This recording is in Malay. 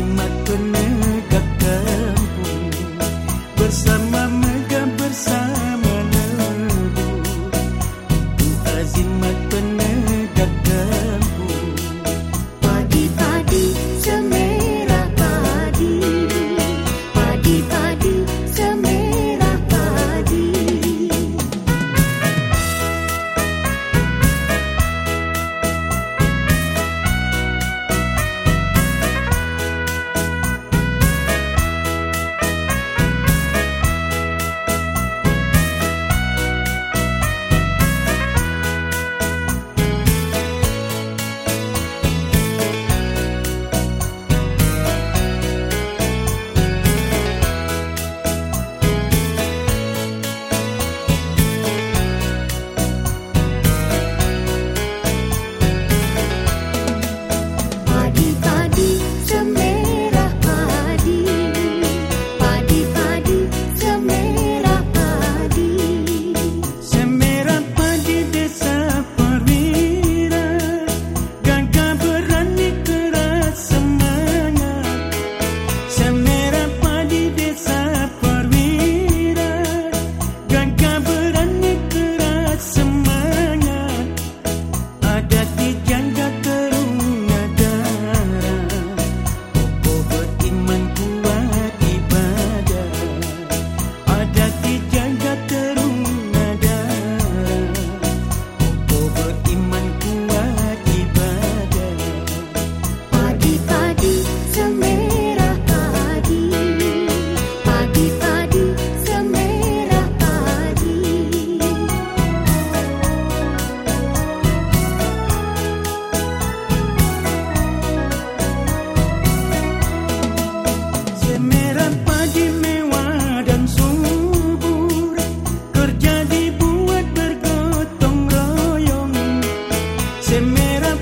jimat penegak kampung bersama megah bersama negu azimat penegak मेरा